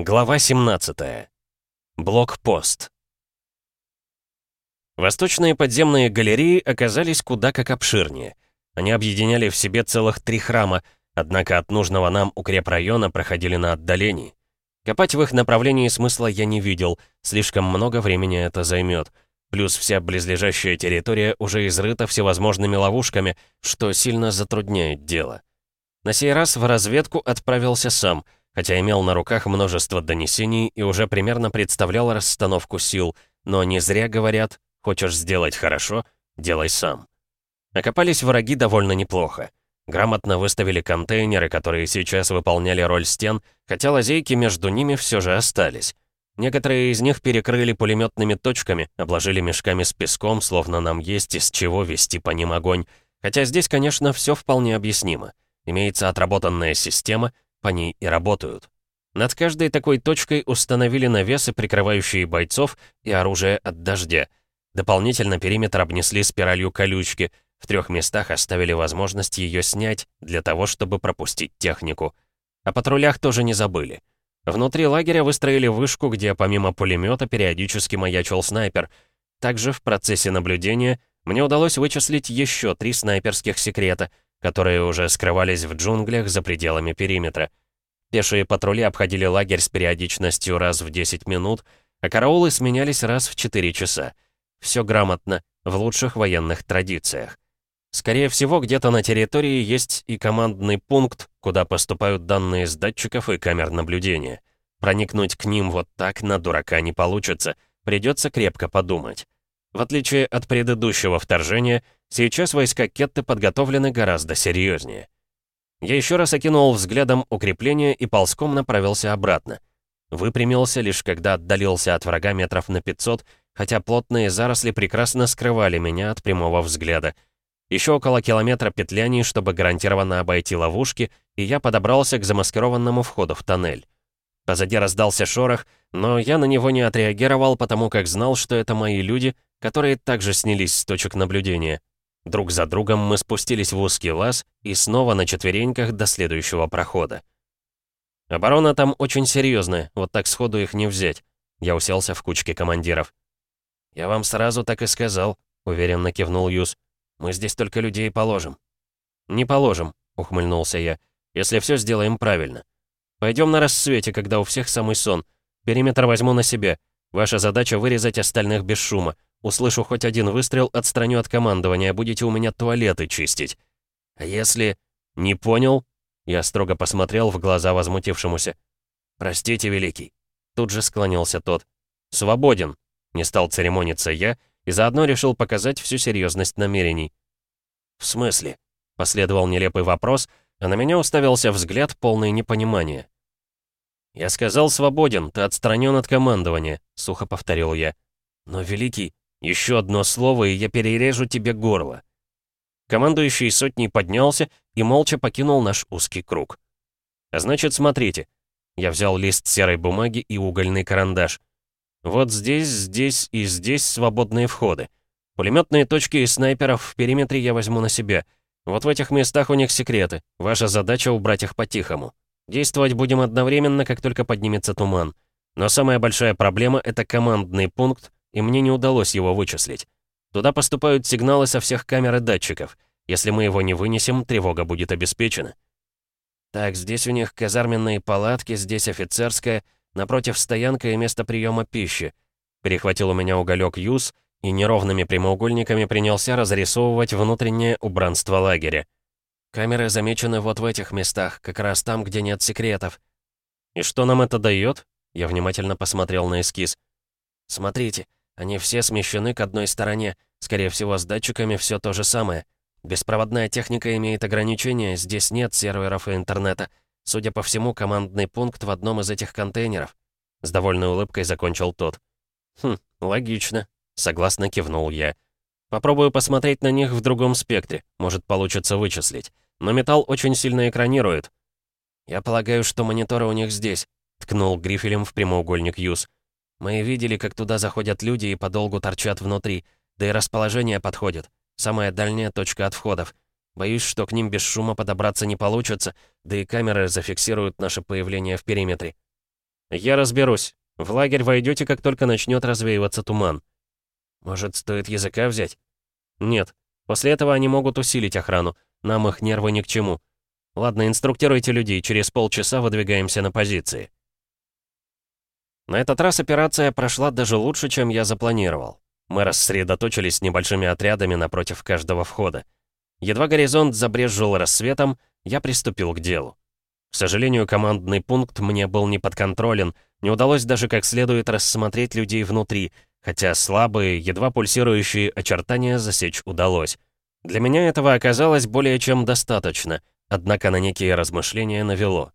Глава 17. Блокпост. Восточные подземные галереи оказались куда как обширнее. Они объединяли в себе целых три храма, однако от нужного нам укрепрайона проходили на отдалении. Копать в их направлении смысла я не видел, слишком много времени это займет. Плюс вся близлежащая территория уже изрыта всевозможными ловушками, что сильно затрудняет дело. На сей раз в разведку отправился сам — хотя имел на руках множество донесений и уже примерно представлял расстановку сил, но не зря говорят «хочешь сделать хорошо, делай сам». Окопались враги довольно неплохо. Грамотно выставили контейнеры, которые сейчас выполняли роль стен, хотя лазейки между ними все же остались. Некоторые из них перекрыли пулеметными точками, обложили мешками с песком, словно нам есть из чего вести по ним огонь. Хотя здесь, конечно, все вполне объяснимо. Имеется отработанная система, по ней и работают. Над каждой такой точкой установили навесы, прикрывающие бойцов и оружие от дождя. Дополнительно периметр обнесли спиралью колючки, в трех местах оставили возможность ее снять для того, чтобы пропустить технику. О патрулях тоже не забыли. Внутри лагеря выстроили вышку, где помимо пулемета периодически маячил снайпер. Также в процессе наблюдения мне удалось вычислить еще три снайперских секрета — которые уже скрывались в джунглях за пределами периметра. Пешие патрули обходили лагерь с периодичностью раз в 10 минут, а караулы сменялись раз в 4 часа. Все грамотно, в лучших военных традициях. Скорее всего, где-то на территории есть и командный пункт, куда поступают данные с датчиков и камер наблюдения. Проникнуть к ним вот так на дурака не получится, придется крепко подумать. В отличие от предыдущего вторжения, сейчас войска Кетты подготовлены гораздо серьезнее. Я еще раз окинул взглядом укрепление и ползком направился обратно. Выпрямился лишь когда отдалился от врага метров на 500, хотя плотные заросли прекрасно скрывали меня от прямого взгляда. Еще около километра петляний, чтобы гарантированно обойти ловушки, и я подобрался к замаскированному входу в тоннель. Позади раздался шорох, но я на него не отреагировал, потому как знал, что это мои люди — которые также снялись с точек наблюдения. Друг за другом мы спустились в узкий лаз и снова на четвереньках до следующего прохода. Оборона там очень серьезная, вот так сходу их не взять. Я уселся в кучке командиров. «Я вам сразу так и сказал», — уверенно кивнул Юс. «Мы здесь только людей положим». «Не положим», — ухмыльнулся я, «если все сделаем правильно. Пойдем на рассвете, когда у всех самый сон. Периметр возьму на себя. Ваша задача — вырезать остальных без шума. Услышу хоть один выстрел, отстраню от командования, будете у меня туалеты чистить. А если... Не понял? Я строго посмотрел в глаза возмутившемуся. «Простите, Великий». Тут же склонился тот. «Свободен». Не стал церемониться я и заодно решил показать всю серьезность намерений. «В смысле?» — последовал нелепый вопрос, а на меня уставился взгляд полный непонимания. «Я сказал свободен, ты отстранен от командования», — сухо повторил я. «Но, Великий, еще одно слово, и я перережу тебе горло». Командующий сотней поднялся и молча покинул наш узкий круг. А значит, смотрите. Я взял лист серой бумаги и угольный карандаш. Вот здесь, здесь и здесь свободные входы. Пулеметные точки и снайперов в периметре я возьму на себя. Вот в этих местах у них секреты. Ваша задача убрать их по-тихому. Действовать будем одновременно, как только поднимется туман. Но самая большая проблема — это командный пункт, и мне не удалось его вычислить. Туда поступают сигналы со всех камер и датчиков. Если мы его не вынесем, тревога будет обеспечена. Так, здесь у них казарменные палатки, здесь офицерская, напротив стоянка и место приема пищи. Перехватил у меня уголек Юз и неровными прямоугольниками принялся разрисовывать внутреннее убранство лагеря. Камеры замечены вот в этих местах, как раз там, где нет секретов. И что нам это дает? Я внимательно посмотрел на эскиз. Смотрите, они все смещены к одной стороне. Скорее всего, с датчиками все то же самое. Беспроводная техника имеет ограничения, здесь нет серверов и интернета. Судя по всему, командный пункт в одном из этих контейнеров. С довольной улыбкой закончил тот. «Хм, логично», — согласно кивнул я. «Попробую посмотреть на них в другом спектре, может, получится вычислить. Но металл очень сильно экранирует». «Я полагаю, что мониторы у них здесь», — ткнул грифелем в прямоугольник Юз. Мы видели, как туда заходят люди и подолгу торчат внутри, да и расположение подходит. Самая дальняя точка от входов. Боюсь, что к ним без шума подобраться не получится, да и камеры зафиксируют наше появление в периметре. «Я разберусь. В лагерь войдете, как только начнет развеиваться туман». «Может, стоит языка взять?» «Нет. После этого они могут усилить охрану. Нам их нервы ни к чему. Ладно, инструктируйте людей, через полчаса выдвигаемся на позиции». На этот раз операция прошла даже лучше, чем я запланировал. Мы рассредоточились небольшими отрядами напротив каждого входа. Едва горизонт забрезжил рассветом, я приступил к делу. К сожалению, командный пункт мне был не подконтролен, не удалось даже как следует рассмотреть людей внутри, хотя слабые, едва пульсирующие очертания засечь удалось. Для меня этого оказалось более чем достаточно, однако на некие размышления навело.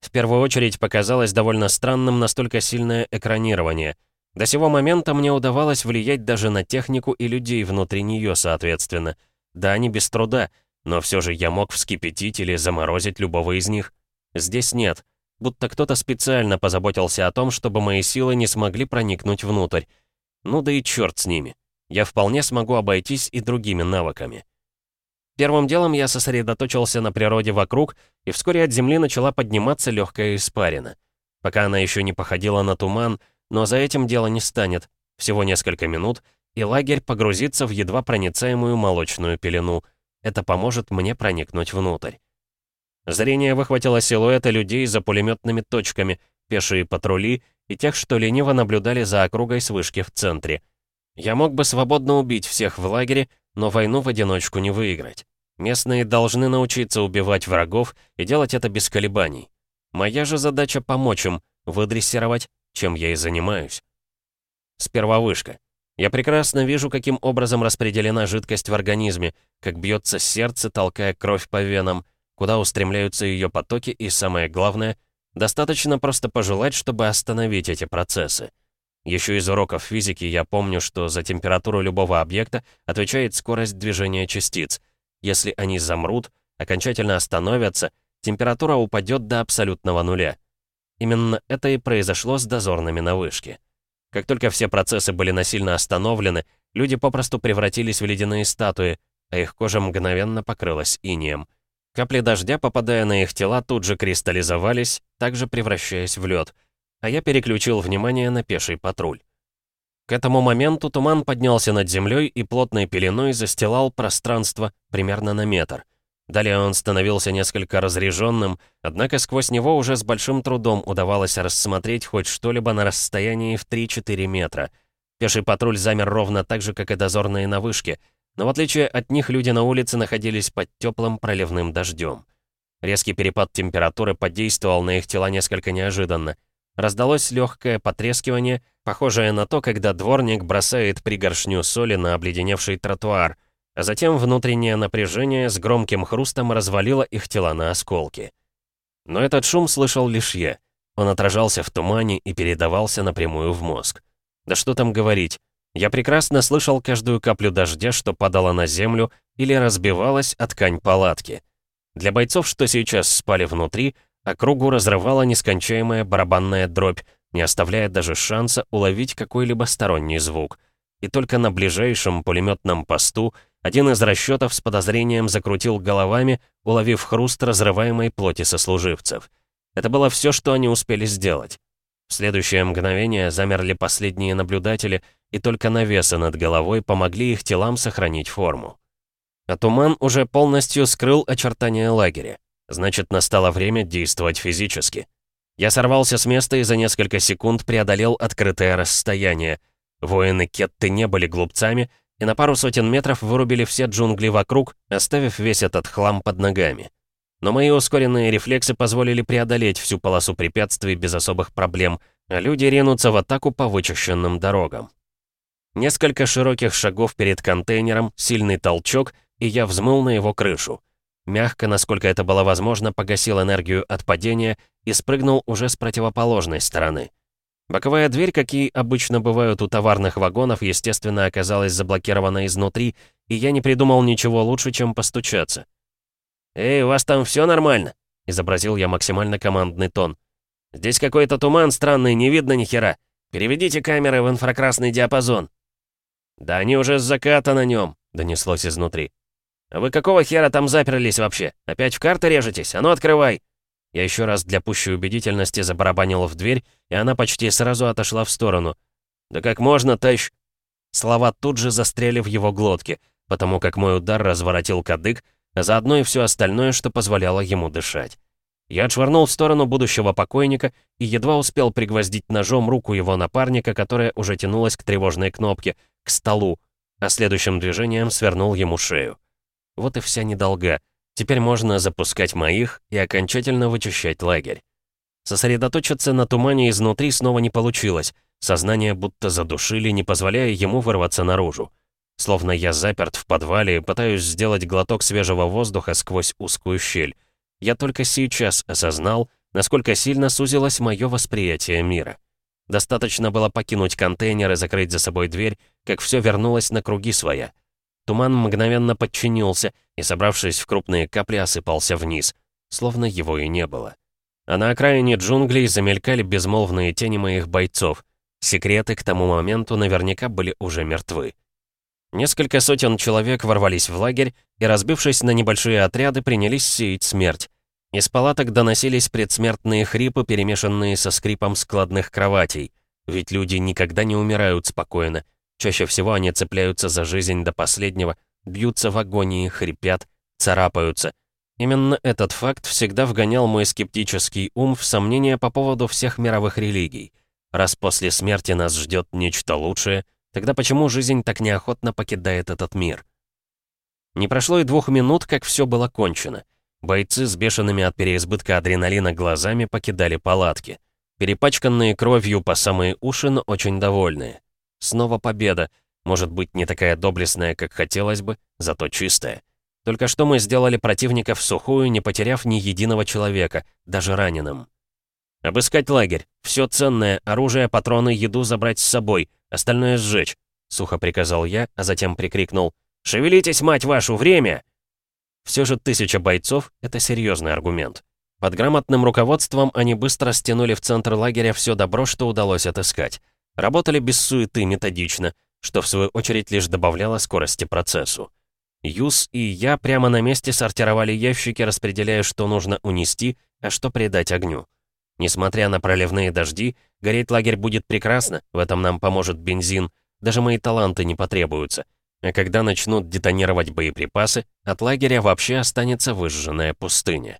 В первую очередь показалось довольно странным настолько сильное экранирование. До сего момента мне удавалось влиять даже на технику и людей внутри нее, соответственно. Да, не без труда, но все же я мог вскипятить или заморозить любого из них. Здесь нет. Будто кто-то специально позаботился о том, чтобы мои силы не смогли проникнуть внутрь. Ну да и черт с ними. Я вполне смогу обойтись и другими навыками. Первым делом я сосредоточился на природе вокруг, и вскоре от земли начала подниматься легкая испарина. Пока она еще не походила на туман, но за этим дело не станет. Всего несколько минут, и лагерь погрузится в едва проницаемую молочную пелену. Это поможет мне проникнуть внутрь. Зрение выхватило силуэты людей за пулеметными точками, пешие патрули и тех, что лениво наблюдали за округой с вышки в центре. Я мог бы свободно убить всех в лагере, но войну в одиночку не выиграть. Местные должны научиться убивать врагов и делать это без колебаний. Моя же задача помочь им, выдрессировать, чем я и занимаюсь. Сперва вышка. Я прекрасно вижу, каким образом распределена жидкость в организме, как бьется сердце, толкая кровь по венам, куда устремляются ее потоки и, самое главное, достаточно просто пожелать, чтобы остановить эти процессы. Еще из уроков физики я помню, что за температуру любого объекта отвечает скорость движения частиц. Если они замрут, окончательно остановятся, температура упадет до абсолютного нуля. Именно это и произошло с дозорными на вышке. Как только все процессы были насильно остановлены, люди попросту превратились в ледяные статуи, а их кожа мгновенно покрылась инеем. Капли дождя, попадая на их тела, тут же кристаллизовались, также превращаясь в лед, а я переключил внимание на пеший патруль. К этому моменту туман поднялся над землей и плотной пеленой застилал пространство примерно на метр. Далее он становился несколько разреженным, однако сквозь него уже с большим трудом удавалось рассмотреть хоть что-либо на расстоянии в 3-4 метра. Пеший патруль замер ровно так же, как и дозорные на вышке — но в отличие от них люди на улице находились под теплым проливным дождем. Резкий перепад температуры подействовал на их тела несколько неожиданно. Раздалось легкое потрескивание, похожее на то, когда дворник бросает пригоршню соли на обледеневший тротуар, а затем внутреннее напряжение с громким хрустом развалило их тела на осколки. Но этот шум слышал лишь я. Он отражался в тумане и передавался напрямую в мозг. Да что там говорить, я прекрасно слышал каждую каплю дождя, что падала на землю или разбивалась о ткань палатки. Для бойцов, что сейчас спали внутри, округу разрывала нескончаемая барабанная дробь, не оставляя даже шанса уловить какой-либо сторонний звук. И только на ближайшем пулеметном посту один из расчетов с подозрением закрутил головами, уловив хруст разрываемой плоти сослуживцев. Это было все, что они успели сделать. В следующее мгновение замерли последние наблюдатели, и только навесы над головой помогли их телам сохранить форму. А туман уже полностью скрыл очертания лагеря. Значит, настало время действовать физически. Я сорвался с места и за несколько секунд преодолел открытое расстояние. Воины Кетты не были глупцами, и на пару сотен метров вырубили все джунгли вокруг, оставив весь этот хлам под ногами. Но мои ускоренные рефлексы позволили преодолеть всю полосу препятствий без особых проблем, а люди ринутся в атаку по вычищенным дорогам. Несколько широких шагов перед контейнером, сильный толчок, и я взмыл на его крышу. Мягко, насколько это было возможно, погасил энергию от падения и спрыгнул уже с противоположной стороны. Боковая дверь, какие обычно бывают у товарных вагонов, естественно, оказалась заблокирована изнутри, и я не придумал ничего лучше, чем постучаться. «Эй, у вас там все нормально?» — изобразил я максимально командный тон. «Здесь какой-то туман странный, не видно ни хера. Переведите камеры в инфракрасный диапазон». «Да они уже с заката на нем», — донеслось изнутри. «А вы какого хера там заперлись вообще? Опять в карты режетесь? А ну открывай!» Я еще раз для пущей убедительности забарабанил в дверь, и она почти сразу отошла в сторону. «Да как можно, тащ...» Слова тут же застряли в его глотке, потому как мой удар разворотил кадык, а заодно и все остальное, что позволяло ему дышать. Я отшвырнул в сторону будущего покойника и едва успел пригвоздить ножом руку его напарника, которая уже тянулась к тревожной кнопке, к столу, а следующим движением свернул ему шею. Вот и вся недолга. Теперь можно запускать моих и окончательно вычищать лагерь. Сосредоточиться на тумане изнутри снова не получилось. Сознание будто задушили, не позволяя ему вырваться наружу. Словно я заперт в подвале и пытаюсь сделать глоток свежего воздуха сквозь узкую щель. Я только сейчас осознал, насколько сильно сузилось мое восприятие мира. Достаточно было покинуть контейнер и закрыть за собой дверь, как все вернулось на круги своя. Туман мгновенно подчинился и, собравшись в крупные капли, осыпался вниз, словно его и не было. А на окраине джунглей замелькали безмолвные тени моих бойцов. Секреты к тому моменту наверняка были уже мертвы. Несколько сотен человек ворвались в лагерь и, разбившись на небольшие отряды, принялись сеять смерть. Из палаток доносились предсмертные хрипы, перемешанные со скрипом складных кроватей. Ведь люди никогда не умирают спокойно. Чаще всего они цепляются за жизнь до последнего, бьются в агонии, хрипят, царапаются. Именно этот факт всегда вгонял мой скептический ум в сомнения по поводу всех мировых религий. Раз после смерти нас ждет нечто лучшее — Тогда почему жизнь так неохотно покидает этот мир? Не прошло и двух минут, как все было кончено. Бойцы с бешеными от переизбытка адреналина глазами покидали палатки. Перепачканные кровью по самые уши, но очень довольные. Снова победа. Может быть, не такая доблестная, как хотелось бы, зато чистая. Только что мы сделали противника в сухую, не потеряв ни единого человека, даже раненым. «Обыскать лагерь. Все ценное, оружие, патроны, еду забрать с собой. Остальное сжечь», — сухо приказал я, а затем прикрикнул. «Шевелитесь, мать вашу, время!» Все же тысяча бойцов — это серьезный аргумент. Под грамотным руководством они быстро стянули в центр лагеря все добро, что удалось отыскать. Работали без суеты, методично, что в свою очередь лишь добавляло скорости процессу. Юс и я прямо на месте сортировали ящики, распределяя, что нужно унести, а что придать огню. Несмотря на проливные дожди, гореть лагерь будет прекрасно, в этом нам поможет бензин, даже мои таланты не потребуются. А когда начнут детонировать боеприпасы, от лагеря вообще останется выжженная пустыня.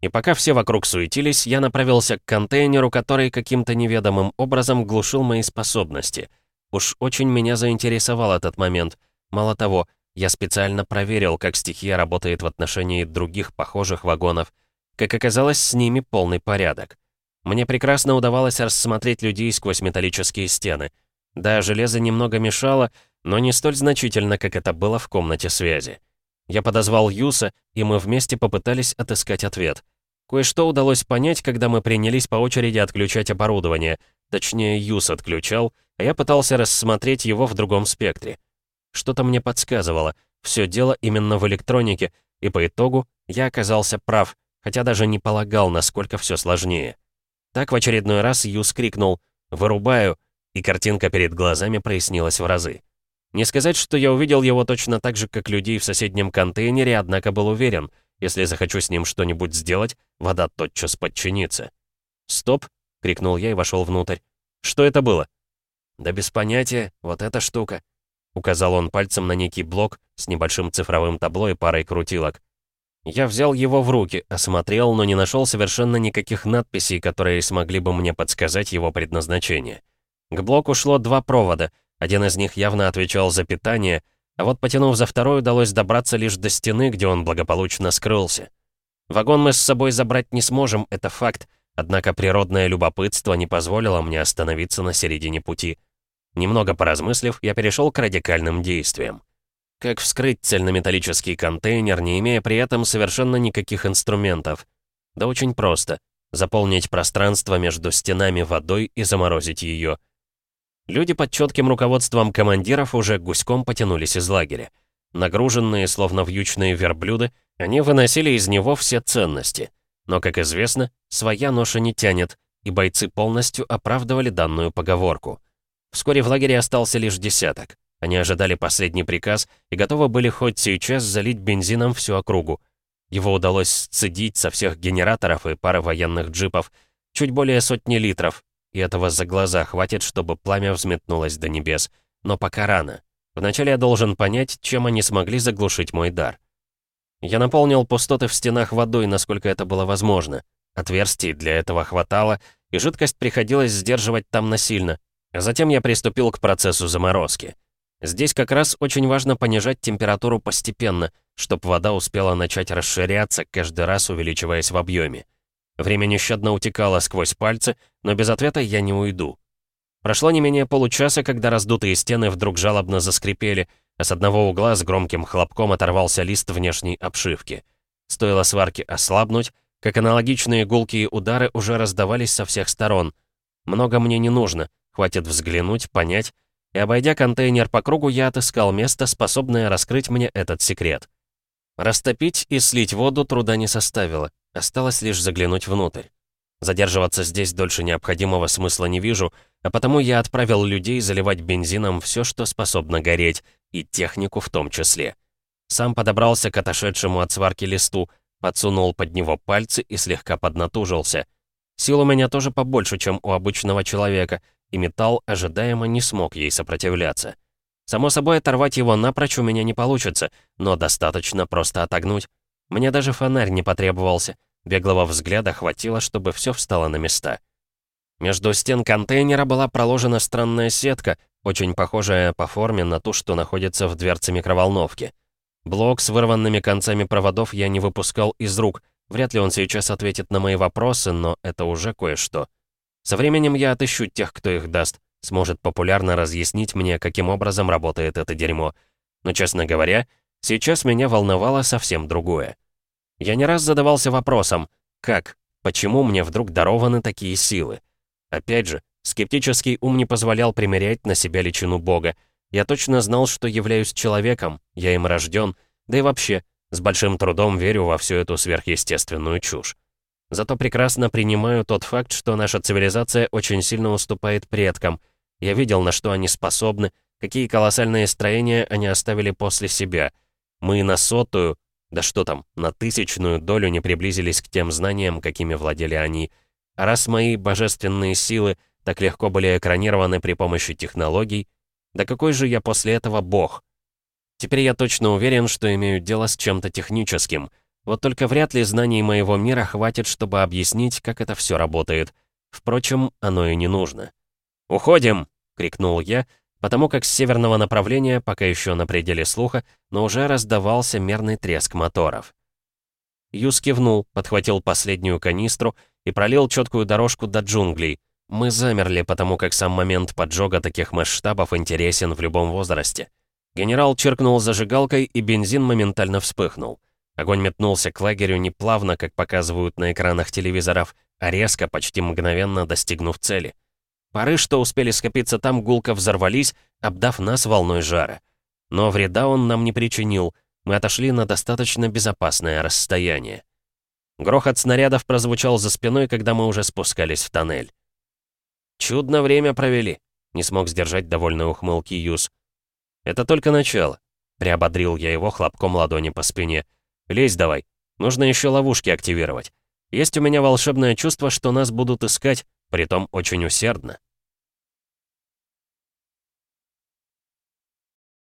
И пока все вокруг суетились, я направился к контейнеру, который каким-то неведомым образом глушил мои способности. Уж очень меня заинтересовал этот момент. Мало того, я специально проверил, как стихия работает в отношении других похожих вагонов. Как оказалось, с ними полный порядок. Мне прекрасно удавалось рассмотреть людей сквозь металлические стены. Да, железо немного мешало, но не столь значительно, как это было в комнате связи. Я подозвал Юса, и мы вместе попытались отыскать ответ. Кое-что удалось понять, когда мы принялись по очереди отключать оборудование. Точнее, Юс отключал, а я пытался рассмотреть его в другом спектре. Что-то мне подсказывало. Все дело именно в электронике, и по итогу я оказался прав, хотя даже не полагал, насколько все сложнее. Так в очередной раз Юс крикнул «Вырубаю!» и картинка перед глазами прояснилась в разы. Не сказать, что я увидел его точно так же, как людей в соседнем контейнере, однако был уверен, если захочу с ним что-нибудь сделать, вода тотчас подчинится. «Стоп!» — крикнул я и вошел внутрь. «Что это было?» «Да без понятия, вот эта штука», — указал он пальцем на некий блок с небольшим цифровым табло и парой крутилок. Я взял его в руки, осмотрел, но не нашел совершенно никаких надписей, которые смогли бы мне подсказать его предназначение. К блоку шло два провода, один из них явно отвечал за питание, а вот потянув за второй, удалось добраться лишь до стены, где он благополучно скрылся. Вагон мы с собой забрать не сможем, это факт, однако природное любопытство не позволило мне остановиться на середине пути. Немного поразмыслив, я перешел к радикальным действиям. Как вскрыть цельнометаллический контейнер, не имея при этом совершенно никаких инструментов? Да очень просто. Заполнить пространство между стенами водой и заморозить ее. Люди под четким руководством командиров уже гуськом потянулись из лагеря. Нагруженные, словно вьючные верблюды, они выносили из него все ценности. Но, как известно, своя ноша не тянет, и бойцы полностью оправдывали данную поговорку. Вскоре в лагере остался лишь десяток. Они ожидали последний приказ и готовы были хоть сейчас залить бензином всю округу. Его удалось сцедить со всех генераторов и пары военных джипов. Чуть более сотни литров. И этого за глаза хватит, чтобы пламя взметнулось до небес. Но пока рано. Вначале я должен понять, чем они смогли заглушить мой дар. Я наполнил пустоты в стенах водой, насколько это было возможно. Отверстий для этого хватало, и жидкость приходилось сдерживать там насильно. А затем я приступил к процессу заморозки. Здесь как раз очень важно понижать температуру постепенно, чтобы вода успела начать расширяться, каждый раз увеличиваясь в объеме. Время нещадно утекало сквозь пальцы, но без ответа я не уйду. Прошло не менее получаса, когда раздутые стены вдруг жалобно заскрипели, а с одного угла с громким хлопком оторвался лист внешней обшивки. Стоило сварке ослабнуть, как аналогичные гулкие удары уже раздавались со всех сторон. Много мне не нужно, хватит взглянуть, понять, и обойдя контейнер по кругу, я отыскал место, способное раскрыть мне этот секрет. Растопить и слить воду труда не составило, осталось лишь заглянуть внутрь. Задерживаться здесь дольше необходимого смысла не вижу, а потому я отправил людей заливать бензином все, что способно гореть, и технику в том числе. Сам подобрался к отошедшему от сварки листу, подсунул под него пальцы и слегка поднатужился. Сил у меня тоже побольше, чем у обычного человека, и металл ожидаемо не смог ей сопротивляться. Само собой, оторвать его напрочь у меня не получится, но достаточно просто отогнуть. Мне даже фонарь не потребовался — Беглого взгляда хватило, чтобы все встало на места. Между стен контейнера была проложена странная сетка, очень похожая по форме на ту, что находится в дверце микроволновки. Блок с вырванными концами проводов я не выпускал из рук. Вряд ли он сейчас ответит на мои вопросы, но это уже кое-что. Со временем я отыщу тех, кто их даст, сможет популярно разъяснить мне, каким образом работает это дерьмо. Но, честно говоря, сейчас меня волновало совсем другое. Я не раз задавался вопросом, как, почему мне вдруг дарованы такие силы? Опять же, скептический ум не позволял примерять на себя личину Бога. Я точно знал, что являюсь человеком, я им рожден, да и вообще, с большим трудом верю во всю эту сверхъестественную чушь. Зато прекрасно принимаю тот факт, что наша цивилизация очень сильно уступает предкам. Я видел, на что они способны, какие колоссальные строения они оставили после себя. Мы на сотую, да что там, на тысячную долю не приблизились к тем знаниям, какими владели они. А раз мои божественные силы так легко были экранированы при помощи технологий, да какой же я после этого бог? Теперь я точно уверен, что имею дело с чем-то техническим. Вот только вряд ли знаний моего мира хватит, чтобы объяснить, как это все работает. Впрочем, оно и не нужно. «Уходим!» — крикнул я, потому как с северного направления, пока еще на пределе слуха, но уже раздавался мерный треск моторов. Юс кивнул, подхватил последнюю канистру и пролил четкую дорожку до джунглей. Мы замерли, потому как сам момент поджога таких масштабов интересен в любом возрасте. Генерал чиркнул зажигалкой, и бензин моментально вспыхнул. Огонь метнулся к лагерю не плавно, как показывают на экранах телевизоров, а резко, почти мгновенно достигнув цели. Пары, что успели скопиться там, гулко взорвались, обдав нас волной жара. Но вреда он нам не причинил, мы отошли на достаточно безопасное расстояние. Грохот снарядов прозвучал за спиной, когда мы уже спускались в тоннель. «Чудно время провели», — не смог сдержать довольной ухмылки Юз. «Это только начало», — приободрил я его хлопком ладони по спине. «Лезь давай, нужно еще ловушки активировать. Есть у меня волшебное чувство, что нас будут искать, притом очень усердно.